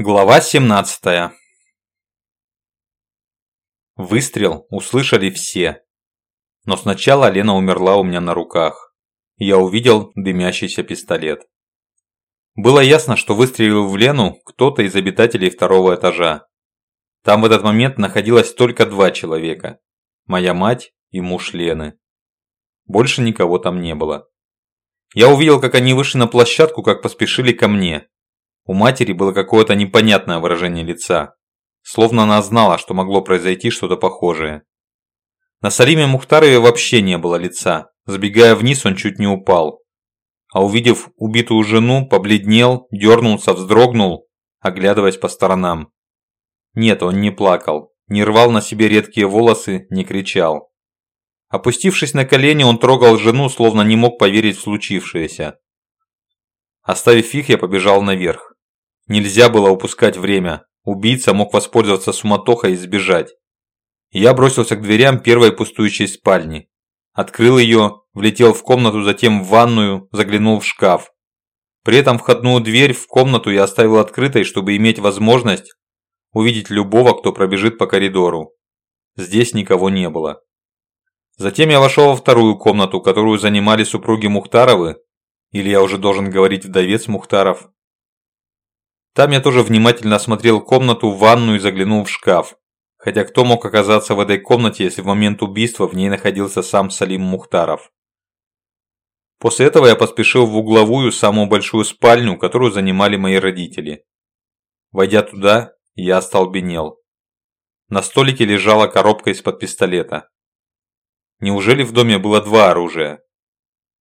Глава 17 Выстрел услышали все. Но сначала Лена умерла у меня на руках. Я увидел дымящийся пистолет. Было ясно, что выстрелил в Лену кто-то из обитателей второго этажа. Там в этот момент находилось только два человека. Моя мать и муж Лены. Больше никого там не было. Я увидел, как они вышли на площадку, как поспешили ко мне. У матери было какое-то непонятное выражение лица. Словно она знала, что могло произойти что-то похожее. На Салиме Мухтарове вообще не было лица. Забегая вниз, он чуть не упал. А увидев убитую жену, побледнел, дернулся, вздрогнул, оглядываясь по сторонам. Нет, он не плакал, не рвал на себе редкие волосы, не кричал. Опустившись на колени, он трогал жену, словно не мог поверить в случившееся. Оставив их, я побежал наверх. Нельзя было упускать время. Убийца мог воспользоваться суматохой и сбежать. Я бросился к дверям первой пустующей спальни. Открыл ее, влетел в комнату, затем в ванную, заглянул в шкаф. При этом входную дверь в комнату я оставил открытой, чтобы иметь возможность увидеть любого, кто пробежит по коридору. Здесь никого не было. Затем я вошел во вторую комнату, которую занимали супруги Мухтаровы, или я уже должен говорить вдовец Мухтаров. Там я тоже внимательно осмотрел комнату, ванную и заглянул в шкаф. Хотя кто мог оказаться в этой комнате, если в момент убийства в ней находился сам Салим Мухтаров. После этого я поспешил в угловую, самую большую спальню, которую занимали мои родители. Войдя туда, я остолбенел. На столике лежала коробка из-под пистолета. Неужели в доме было два оружия?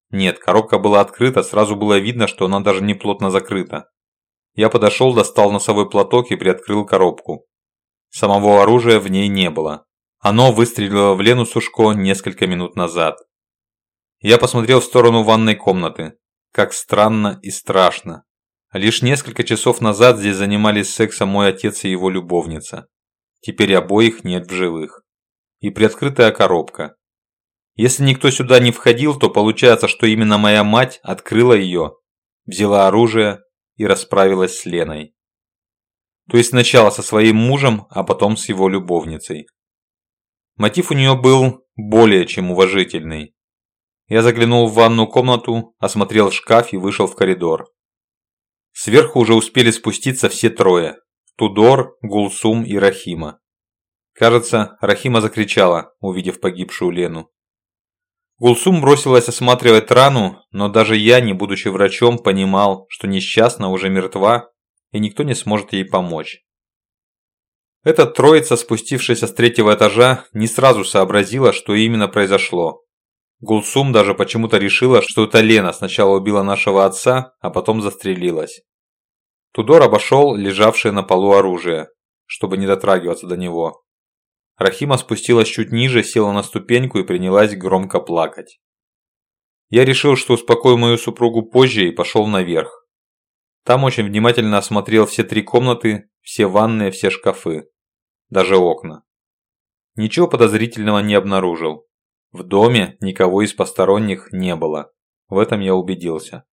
Нет, коробка была открыта, сразу было видно, что она даже не плотно закрыта. Я подошел, достал носовой платок и приоткрыл коробку. Самого оружия в ней не было. Оно выстрелило в Лену Сушко несколько минут назад. Я посмотрел в сторону ванной комнаты. Как странно и страшно. Лишь несколько часов назад здесь занимались сексом мой отец и его любовница. Теперь обоих нет в живых. И приоткрытая коробка. Если никто сюда не входил, то получается, что именно моя мать открыла ее, взяла оружие и расправилась с Леной. То есть сначала со своим мужем, а потом с его любовницей. Мотив у нее был более чем уважительный. Я заглянул в ванную комнату, осмотрел шкаф и вышел в коридор. Сверху уже успели спуститься все трое. Тудор, Гулсум и Рахима. Кажется, Рахима закричала, увидев погибшую Лену. Гулсум бросилась осматривать рану, но даже я, не будучи врачом, понимал, что несчастна уже мертва, и никто не сможет ей помочь. Эта троица, спустившаяся с третьего этажа, не сразу сообразила, что именно произошло. Гулсум даже почему-то решила, что это Лена сначала убила нашего отца, а потом застрелилась. Тудор обошел лежавшее на полу оружие, чтобы не дотрагиваться до него. Рахима спустилась чуть ниже, села на ступеньку и принялась громко плакать. Я решил, что успокою мою супругу позже и пошел наверх. Там очень внимательно осмотрел все три комнаты, все ванные, все шкафы. Даже окна. Ничего подозрительного не обнаружил. В доме никого из посторонних не было. В этом я убедился.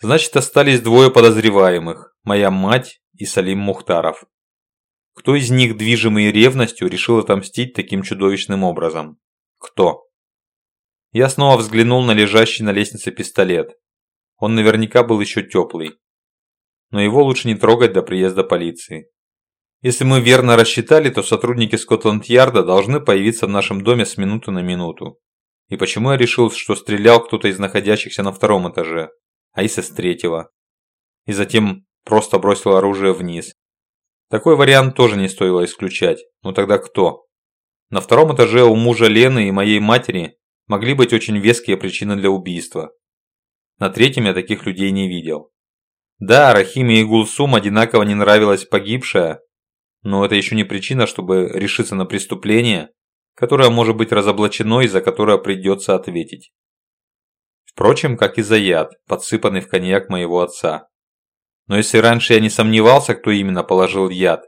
Значит, остались двое подозреваемых. Моя мать и Салим Мухтаров. Кто из них, движимый ревностью, решил отомстить таким чудовищным образом? Кто? Я снова взглянул на лежащий на лестнице пистолет. Он наверняка был еще теплый. Но его лучше не трогать до приезда полиции. Если мы верно рассчитали, то сотрудники Скотланд-Ярда должны появиться в нашем доме с минуты на минуту. И почему я решил, что стрелял кто-то из находящихся на втором этаже, а если с третьего? И затем просто бросил оружие вниз. Такой вариант тоже не стоило исключать. Но тогда кто? На втором этаже у мужа Лены и моей матери могли быть очень веские причины для убийства. На третьем я таких людей не видел. Да, Рахиме и Гулсум одинаково не нравилась погибшая, но это еще не причина, чтобы решиться на преступление, которое может быть разоблачено и за которое придется ответить. Впрочем, как и за яд, подсыпанный в коньяк моего отца. Но если раньше я не сомневался, кто именно положил яд,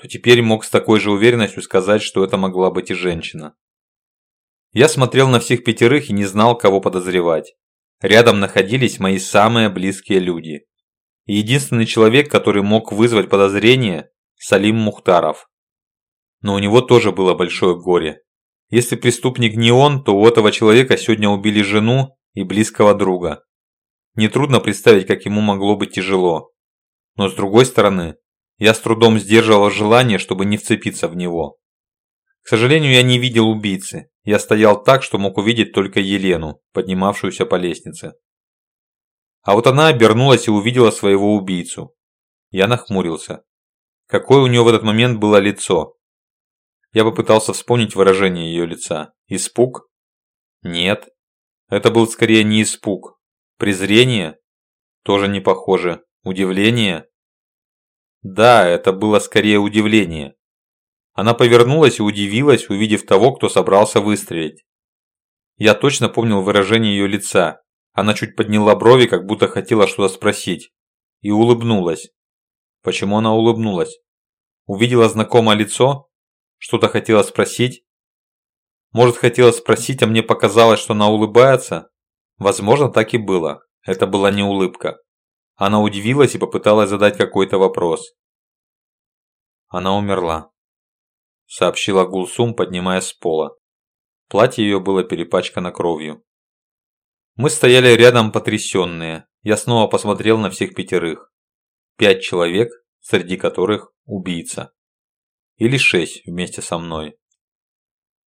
то теперь мог с такой же уверенностью сказать, что это могла быть и женщина. Я смотрел на всех пятерых и не знал, кого подозревать. Рядом находились мои самые близкие люди. И единственный человек, который мог вызвать подозрение – Салим Мухтаров. Но у него тоже было большое горе. Если преступник не он, то у этого человека сегодня убили жену и близкого друга. Нетрудно представить, как ему могло быть тяжело. Но с другой стороны, я с трудом сдерживал желание, чтобы не вцепиться в него. К сожалению, я не видел убийцы. Я стоял так, что мог увидеть только Елену, поднимавшуюся по лестнице. А вот она обернулась и увидела своего убийцу. Я нахмурился. Какое у нее в этот момент было лицо? Я попытался вспомнить выражение ее лица. Испуг? Нет. Это был скорее не испуг. Презрение? Тоже не похоже. Удивление? Да, это было скорее удивление. Она повернулась и удивилась, увидев того, кто собрался выстрелить. Я точно помнил выражение ее лица. Она чуть подняла брови, как будто хотела что-то спросить. И улыбнулась. Почему она улыбнулась? Увидела знакомое лицо? Что-то хотела спросить? Может, хотела спросить, а мне показалось, что она улыбается? Возможно, так и было. Это была не улыбка. Она удивилась и попыталась задать какой-то вопрос. Она умерла. Сообщила Гулсум, поднимаясь с пола. Платье ее было перепачкано кровью. Мы стояли рядом потрясенные. Я снова посмотрел на всех пятерых. Пять человек, среди которых убийца. Или шесть вместе со мной.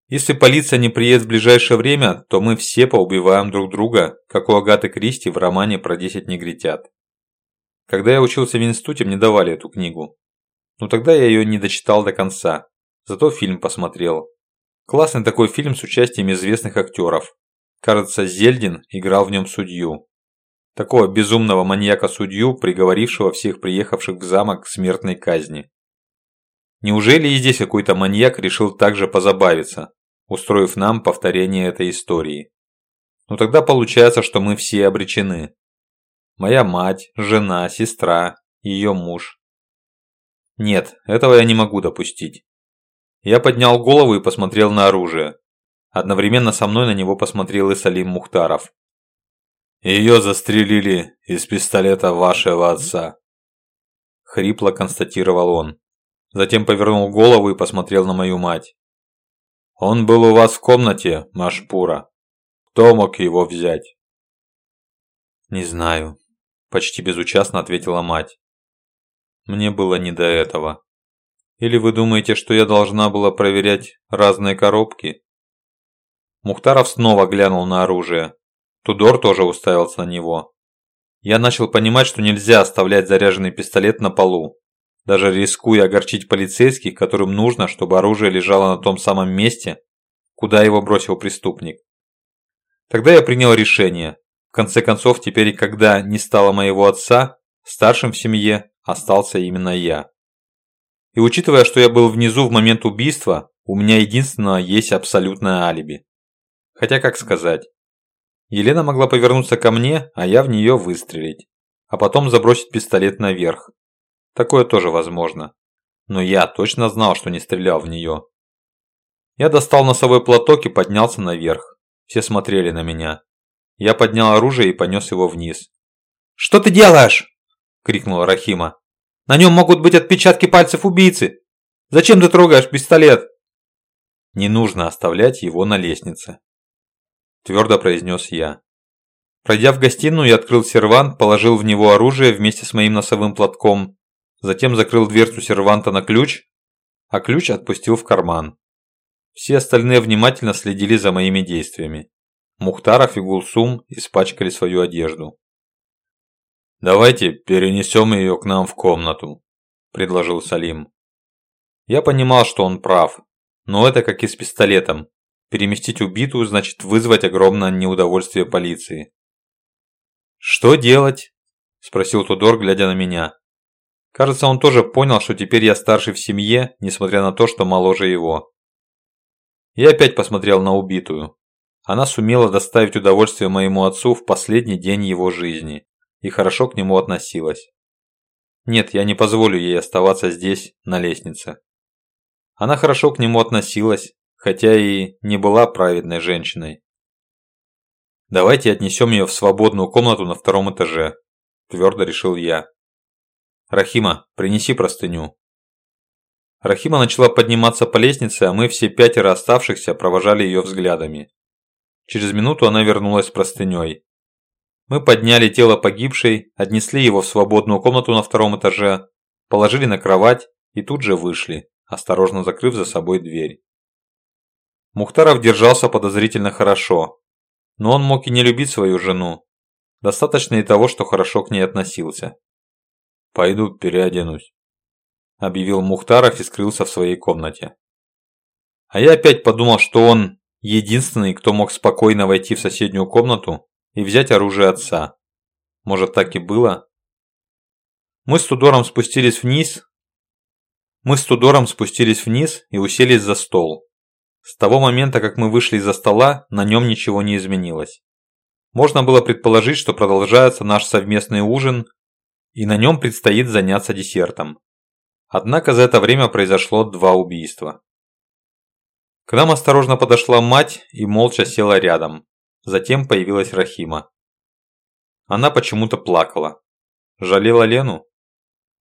Если полиция не приедет в ближайшее время, то мы все поубиваем друг друга, как у Агаты Кристи в романе про 10 негритят. Когда я учился в институте, мне давали эту книгу. Но тогда я ее не дочитал до конца. Зато фильм посмотрел. Классный такой фильм с участием известных актеров. Кажется, Зельдин играл в нем судью. Такого безумного маньяка-судью, приговорившего всех приехавших в замок к смертной казни. Неужели и здесь какой-то маньяк решил также позабавиться, устроив нам повторение этой истории? Ну тогда получается, что мы все обречены. Моя мать, жена, сестра, ее муж. Нет, этого я не могу допустить. Я поднял голову и посмотрел на оружие. Одновременно со мной на него посмотрел и Салим Мухтаров. Ее застрелили из пистолета вашего отца. Хрипло констатировал он. Затем повернул голову и посмотрел на мою мать. Он был у вас в комнате, Машпура. Кто мог его взять? Не знаю. Почти безучастно ответила мать. Мне было не до этого. Или вы думаете, что я должна была проверять разные коробки? Мухтаров снова глянул на оружие. Тудор тоже уставился на него. Я начал понимать, что нельзя оставлять заряженный пистолет на полу, даже рискуя огорчить полицейских, которым нужно, чтобы оружие лежало на том самом месте, куда его бросил преступник. Тогда я принял решение. В конце концов, теперь, когда не стало моего отца, старшим в семье остался именно я. И учитывая, что я был внизу в момент убийства, у меня единственное есть абсолютное алиби. Хотя как сказать. Елена могла повернуться ко мне, а я в нее выстрелить. А потом забросить пистолет наверх. Такое тоже возможно. Но я точно знал, что не стрелял в нее. Я достал носовой платок и поднялся наверх. Все смотрели на меня. Я поднял оружие и понес его вниз. «Что ты делаешь?» – крикнула Рахима. «На нем могут быть отпечатки пальцев убийцы! Зачем ты трогаешь пистолет?» Не нужно оставлять его на лестнице. – твердо произнес я. Пройдя в гостиную, я открыл сервант, положил в него оружие вместе с моим носовым платком, затем закрыл дверцу серванта на ключ, а ключ отпустил в карман. Все остальные внимательно следили за моими действиями. Мухтаров и Гулсум испачкали свою одежду. «Давайте перенесем ее к нам в комнату», – предложил Салим. Я понимал, что он прав, но это как и с пистолетом. Переместить убитую значит вызвать огромное неудовольствие полиции. «Что делать?» – спросил Тудор, глядя на меня. Кажется, он тоже понял, что теперь я старший в семье, несмотря на то, что моложе его. Я опять посмотрел на убитую. Она сумела доставить удовольствие моему отцу в последний день его жизни и хорошо к нему относилась. Нет, я не позволю ей оставаться здесь, на лестнице. Она хорошо к нему относилась, хотя и не была праведной женщиной. «Давайте отнесем ее в свободную комнату на втором этаже», – твердо решил я. «Рахима, принеси простыню». Рахима начала подниматься по лестнице, а мы все пятеро оставшихся провожали ее взглядами. Через минуту она вернулась с простыней. Мы подняли тело погибшей, отнесли его в свободную комнату на втором этаже, положили на кровать и тут же вышли, осторожно закрыв за собой дверь. Мухтаров держался подозрительно хорошо, но он мог и не любить свою жену. Достаточно и того, что хорошо к ней относился. «Пойду переоденусь», – объявил Мухтаров и скрылся в своей комнате. А я опять подумал, что он единственный, кто мог спокойно войти в соседнюю комнату и взять оружие отца. Может так и было? Мы с Тудором спустились вниз. Мы с Тудором спустились вниз и уселись за стол. С того момента, как мы вышли из-за стола, на нем ничего не изменилось. Можно было предположить, что продолжается наш совместный ужин, и на нем предстоит заняться десертом. Однако за это время произошло два убийства. К нам осторожно подошла мать и молча села рядом. Затем появилась Рахима. Она почему-то плакала. Жалела Лену?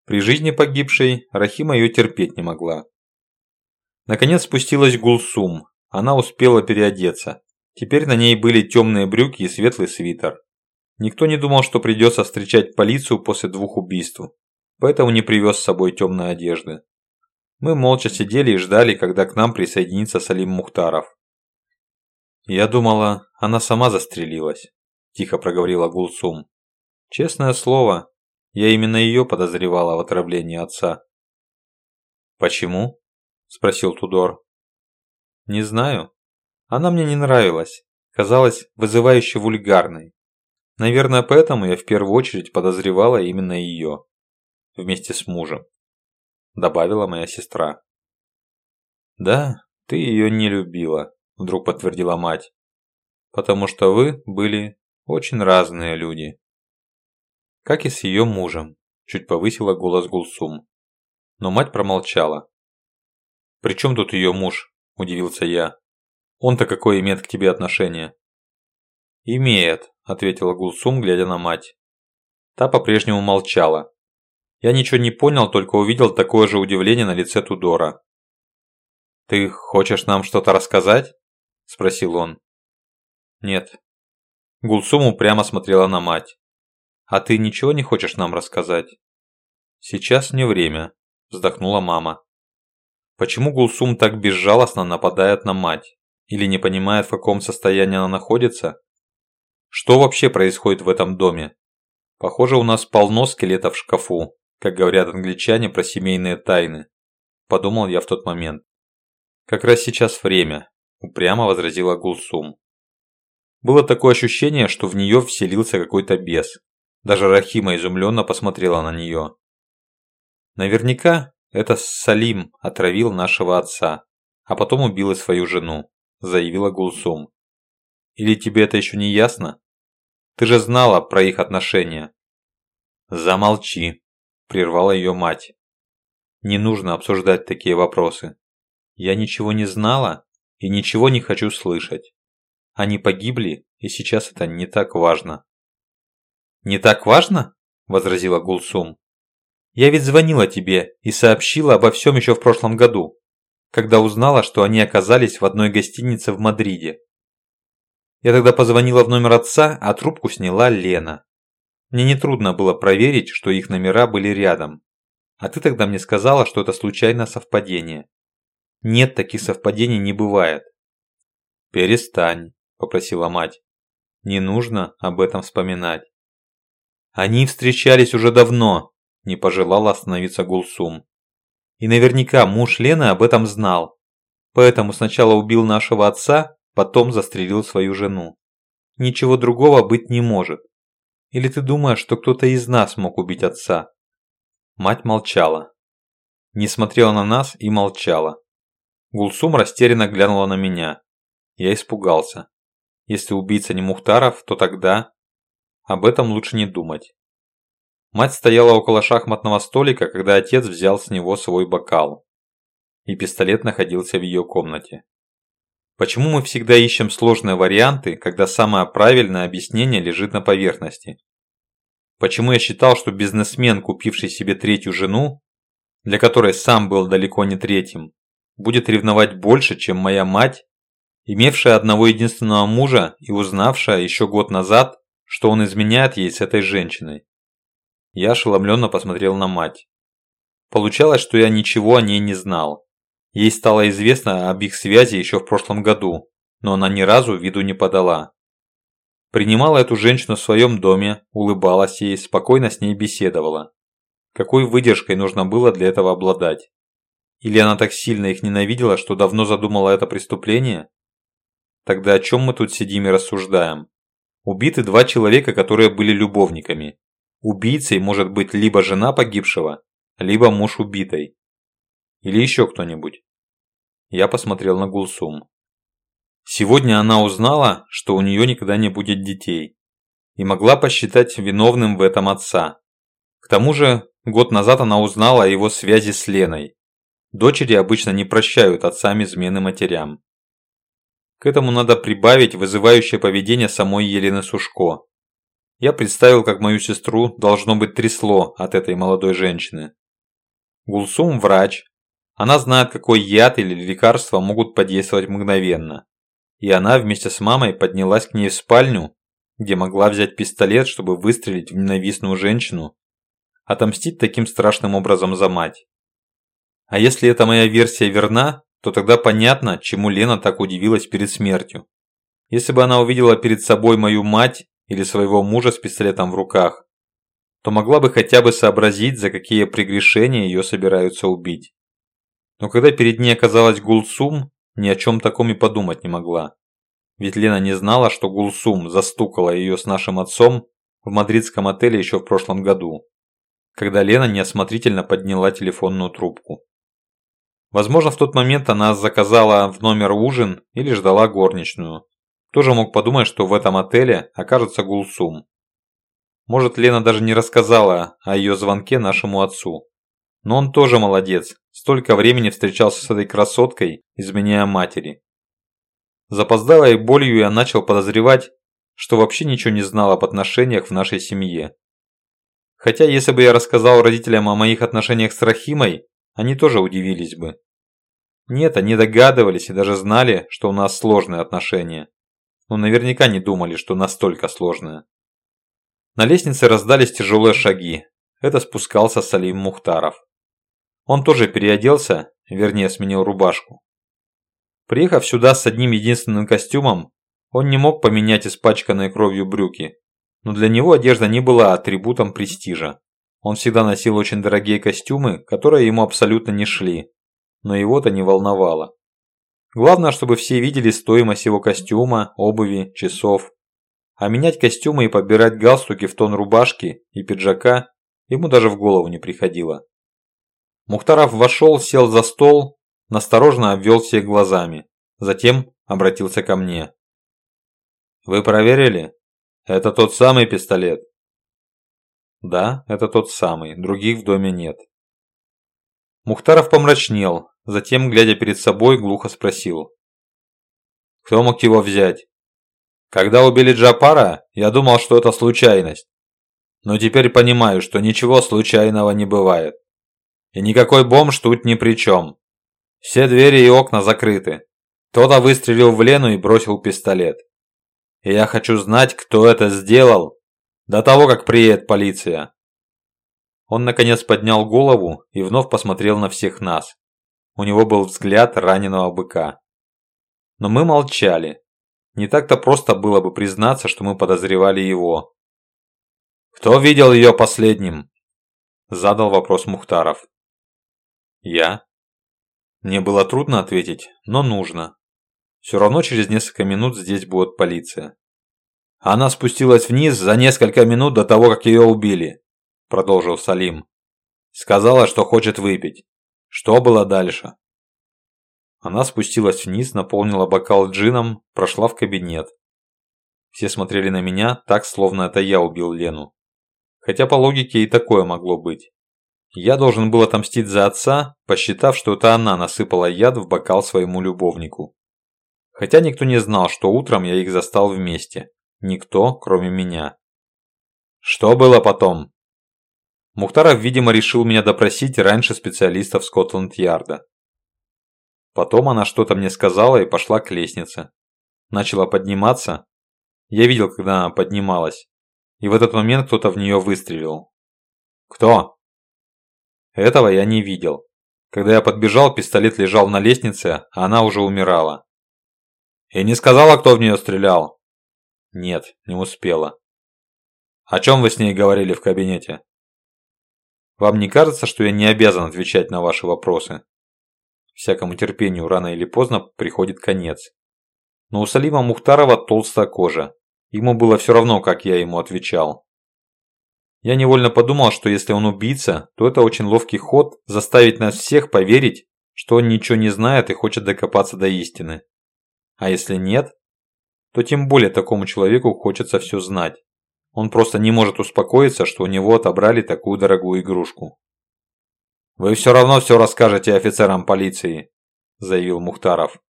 При жизни погибшей Рахима ее терпеть не могла. Наконец спустилась Гулсум. Она успела переодеться. Теперь на ней были темные брюки и светлый свитер. Никто не думал, что придется встречать полицию после двух убийств, поэтому не привез с собой темной одежды. Мы молча сидели и ждали, когда к нам присоединится Салим Мухтаров. «Я думала, она сама застрелилась», – тихо проговорила Гулсум. «Честное слово, я именно ее подозревала в отравлении отца». «Почему?» – спросил Тудор. «Не знаю. Она мне не нравилась. Казалась вызывающе вульгарной. Наверное, поэтому я в первую очередь подозревала именно ее. Вместе с мужем», – добавила моя сестра. «Да, ты ее не любила», вдруг подтвердила мать. Потому что вы были очень разные люди. Как и с ее мужем, чуть повысила голос Гулсум. Но мать промолчала. «При чем тут ее муж?» – удивился я. «Он-то какое имеет к тебе отношение?» «Имеет», – ответила Гулсум, глядя на мать. Та по-прежнему молчала. Я ничего не понял, только увидел такое же удивление на лице Тудора. «Ты хочешь нам что-то рассказать?» – спросил он. «Нет». Гулсум упрямо смотрела на мать. «А ты ничего не хочешь нам рассказать?» «Сейчас не время», – вздохнула мама. Почему Гулсум так безжалостно нападает на мать? Или не понимает, в каком состоянии она находится? Что вообще происходит в этом доме? Похоже, у нас полно скелетов в шкафу, как говорят англичане про семейные тайны. Подумал я в тот момент. Как раз сейчас время, упрямо возразила Гулсум. Было такое ощущение, что в нее вселился какой-то бес. Даже Рахима изумленно посмотрела на нее. Наверняка это Салим отравил нашего отца, а потом убил и свою жену, заявила Гулсум. Или тебе это еще не ясно? Ты же знала про их отношения. Замолчи, прервала ее мать. Не нужно обсуждать такие вопросы. Я ничего не знала и ничего не хочу слышать. Они погибли, и сейчас это не так важно. «Не так важно?» – возразила Гулсум. «Я ведь звонила тебе и сообщила обо всем еще в прошлом году, когда узнала, что они оказались в одной гостинице в Мадриде. Я тогда позвонила в номер отца, а трубку сняла Лена. Мне нетрудно было проверить, что их номера были рядом. А ты тогда мне сказала, что это случайное совпадение. Нет, таких совпадений не бывает. Перестань, попросила мать. Не нужно об этом вспоминать. Они встречались уже давно, не пожелала остановиться Гулсум. И наверняка муж Лены об этом знал. Поэтому сначала убил нашего отца, потом застрелил свою жену. Ничего другого быть не может. Или ты думаешь, что кто-то из нас мог убить отца? Мать молчала. Не смотрела на нас и молчала. Гулсум растерянно глянула на меня. Я испугался. Если убийца не Мухтаров, то тогда... Об этом лучше не думать. Мать стояла около шахматного столика, когда отец взял с него свой бокал. И пистолет находился в ее комнате. Почему мы всегда ищем сложные варианты, когда самое правильное объяснение лежит на поверхности? почему я считал, что бизнесмен, купивший себе третью жену, для которой сам был далеко не третьим, будет ревновать больше, чем моя мать, имевшая одного единственного мужа и узнавшая еще год назад, что он изменяет ей с этой женщиной. Я ошеломленно посмотрел на мать. Получалось, что я ничего о ней не знал. Ей стало известно об их связи еще в прошлом году, но она ни разу виду не подала. Принимала эту женщину в своем доме, улыбалась ей, спокойно с ней беседовала. Какой выдержкой нужно было для этого обладать? Или она так сильно их ненавидела, что давно задумала это преступление? Тогда о чем мы тут сидим и рассуждаем? Убиты два человека, которые были любовниками. Убийцей может быть либо жена погибшего, либо муж убитой. Или еще кто-нибудь. Я посмотрел на Гулсум. Сегодня она узнала, что у нее никогда не будет детей. И могла посчитать виновным в этом отца. К тому же, год назад она узнала о его связи с Леной. Дочери обычно не прощают отцам измены матерям. К этому надо прибавить вызывающее поведение самой Елены Сушко. Я представил, как мою сестру должно быть трясло от этой молодой женщины. Гулсум – врач. Она знает, какой яд или лекарство могут подействовать мгновенно. И она вместе с мамой поднялась к ней в спальню, где могла взять пистолет, чтобы выстрелить в ненавистную женщину, отомстить таким страшным образом за мать. А если эта моя версия верна, то тогда понятно, чему Лена так удивилась перед смертью. Если бы она увидела перед собой мою мать или своего мужа с пистолетом в руках, то могла бы хотя бы сообразить, за какие прегрешения ее собираются убить. Но когда перед ней оказалась Гулсум, ни о чем таком и подумать не могла. Ведь Лена не знала, что Гулсум застукала ее с нашим отцом в мадридском отеле еще в прошлом году, когда Лена неосмотрительно подняла телефонную трубку. Возможно, в тот момент она заказала в номер ужин или ждала горничную. Тоже мог подумать, что в этом отеле окажется Гулсум. Может, Лена даже не рассказала о ее звонке нашему отцу. Но он тоже молодец, столько времени встречался с этой красоткой, изменяя матери. Запоздалой болью я начал подозревать, что вообще ничего не знал об отношениях в нашей семье. Хотя, если бы я рассказал родителям о моих отношениях с Рахимой, они тоже удивились бы. Нет, они догадывались и даже знали, что у нас сложные отношения. Но наверняка не думали, что настолько сложные. На лестнице раздались тяжелые шаги. Это спускался Салим Мухтаров. Он тоже переоделся, вернее сменил рубашку. Приехав сюда с одним единственным костюмом, он не мог поменять испачканные кровью брюки. Но для него одежда не была атрибутом престижа. Он всегда носил очень дорогие костюмы, которые ему абсолютно не шли, но его-то не волновало. Главное, чтобы все видели стоимость его костюма, обуви, часов. А менять костюмы и подбирать галстуки в тон рубашки и пиджака ему даже в голову не приходило. Мухтаров вошел, сел за стол, насторожно обвел всех глазами. Затем обратился ко мне. «Вы проверили? Это тот самый пистолет?» Да, это тот самый, других в доме нет. Мухтаров помрачнел, затем, глядя перед собой, глухо спросил. Кто мог его взять? Когда убили Джапара, я думал, что это случайность. Но теперь понимаю, что ничего случайного не бывает. И никакой бомж тут ни при чем. Все двери и окна закрыты. Кто-то выстрелил в Лену и бросил пистолет. И я хочу знать, кто это сделал до того, как приедет полиция. Он наконец поднял голову и вновь посмотрел на всех нас. У него был взгляд раненого быка. Но мы молчали. Не так-то просто было бы признаться, что мы подозревали его. «Кто видел ее последним?» Задал вопрос Мухтаров. «Я?» Мне было трудно ответить, но нужно. Все равно через несколько минут здесь будет полиция. Она спустилась вниз за несколько минут до того, как ее убили, продолжил Салим. Сказала, что хочет выпить. Что было дальше? Она спустилась вниз, наполнила бокал джином, прошла в кабинет. Все смотрели на меня так, словно это я убил Лену. Хотя по логике и такое могло быть. Я должен был отомстить за отца, посчитав, что это она насыпала яд в бокал своему любовнику. Хотя никто не знал, что утром я их застал вместе. Никто, кроме меня. Что было потом? Мухтаров, видимо, решил меня допросить раньше специалистов Скотланд-Ярда. Потом она что-то мне сказала и пошла к лестнице. Начала подниматься. Я видел, когда она поднималась. И в этот момент кто-то в нее выстрелил. Кто? Этого я не видел. Когда я подбежал, пистолет лежал на лестнице, а она уже умирала. И не сказала, кто в нее стрелял? Нет, не успела. О чем вы с ней говорили в кабинете? Вам не кажется, что я не обязан отвечать на ваши вопросы? Всякому терпению рано или поздно приходит конец. Но у Салима Мухтарова толстая кожа. Ему было все равно, как я ему отвечал. Я невольно подумал, что если он убийца, то это очень ловкий ход заставить нас всех поверить, что он ничего не знает и хочет докопаться до истины. А если нет, то тем более такому человеку хочется все знать. Он просто не может успокоиться, что у него отобрали такую дорогую игрушку. «Вы все равно все расскажете офицерам полиции», – заявил Мухтаров.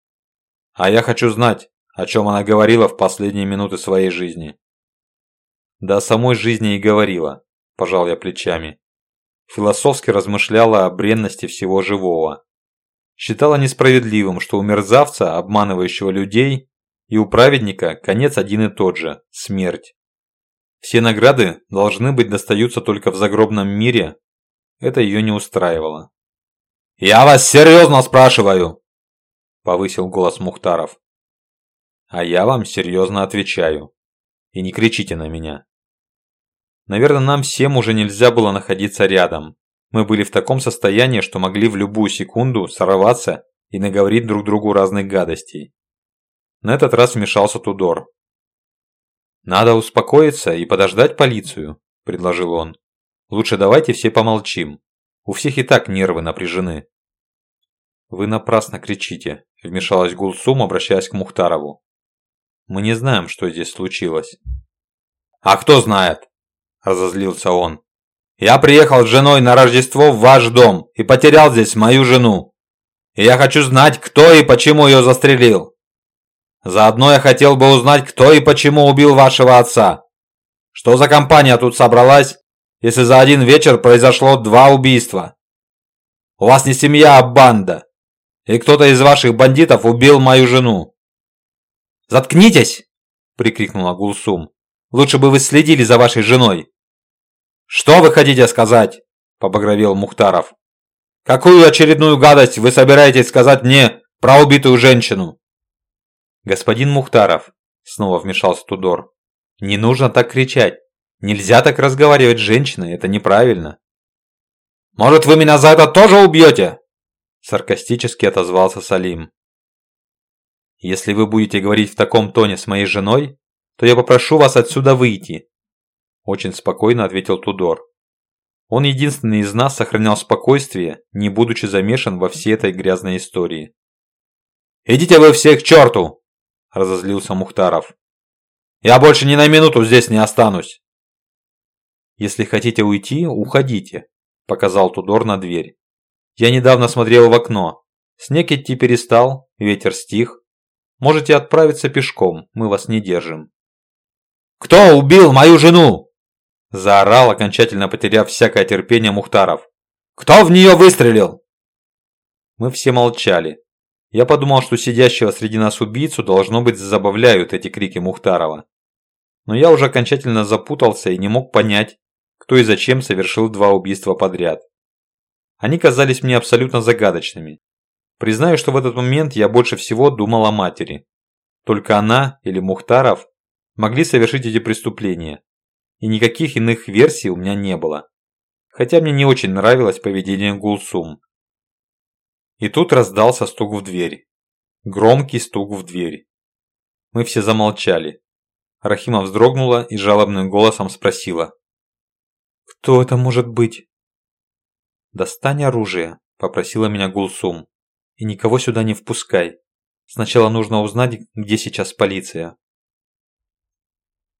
«А я хочу знать, о чем она говорила в последние минуты своей жизни». Да о самой жизни и говорила, пожал я плечами. Философски размышляла о бренности всего живого. Считала несправедливым, что у мерзавца, обманывающего людей, и у праведника конец один и тот же – смерть. Все награды должны быть достаются только в загробном мире. Это ее не устраивало. «Я вас серьезно спрашиваю!» – повысил голос Мухтаров. «А я вам серьезно отвечаю. И не кричите на меня». Наверное, нам всем уже нельзя было находиться рядом. Мы были в таком состоянии, что могли в любую секунду сорваться и наговорить друг другу разных гадостей. На этот раз вмешался Тудор. «Надо успокоиться и подождать полицию», – предложил он. «Лучше давайте все помолчим. У всех и так нервы напряжены». «Вы напрасно кричите», – вмешалась Гулсум, обращаясь к Мухтарову. «Мы не знаем, что здесь случилось». «А кто знает?» – разозлился он. «Я приехал с женой на Рождество в ваш дом и потерял здесь мою жену. И я хочу знать, кто и почему ее застрелил. Заодно я хотел бы узнать, кто и почему убил вашего отца. Что за компания тут собралась, если за один вечер произошло два убийства? У вас не семья, а банда. И кто-то из ваших бандитов убил мою жену. «Заткнитесь!» – прикрикнула Гулсум. «Лучше бы вы следили за вашей женой». «Что вы хотите сказать?» – побагровел Мухтаров. «Какую очередную гадость вы собираетесь сказать мне про убитую женщину?» «Господин Мухтаров», – снова вмешался Тудор, – «не нужно так кричать. Нельзя так разговаривать с женщиной, это неправильно». «Может, вы меня за это тоже убьете?» – саркастически отозвался Салим. «Если вы будете говорить в таком тоне с моей женой, то я попрошу вас отсюда выйти», – очень спокойно ответил Тудор. Он единственный из нас сохранял спокойствие, не будучи замешан во всей этой грязной истории. «Идите вы все к черту!» разозлился Мухтаров. «Я больше ни на минуту здесь не останусь!» «Если хотите уйти, уходите», – показал Тудор на дверь. «Я недавно смотрел в окно. Снег идти перестал, ветер стих. Можете отправиться пешком, мы вас не держим». «Кто убил мою жену?» – заорал, окончательно потеряв всякое терпение Мухтаров. «Кто в нее выстрелил?» Мы все молчали. Я подумал, что сидящего среди нас убийцу должно быть забавляют эти крики Мухтарова. Но я уже окончательно запутался и не мог понять, кто и зачем совершил два убийства подряд. Они казались мне абсолютно загадочными. Признаю, что в этот момент я больше всего думал о матери. Только она или Мухтаров могли совершить эти преступления. И никаких иных версий у меня не было. Хотя мне не очень нравилось поведение Гулсум. И тут раздался стук в дверь. Громкий стук в дверь. Мы все замолчали. Рахима вздрогнула и жалобным голосом спросила. «Кто это может быть?» «Достань оружие», – попросила меня Гулсум. «И никого сюда не впускай. Сначала нужно узнать, где сейчас полиция».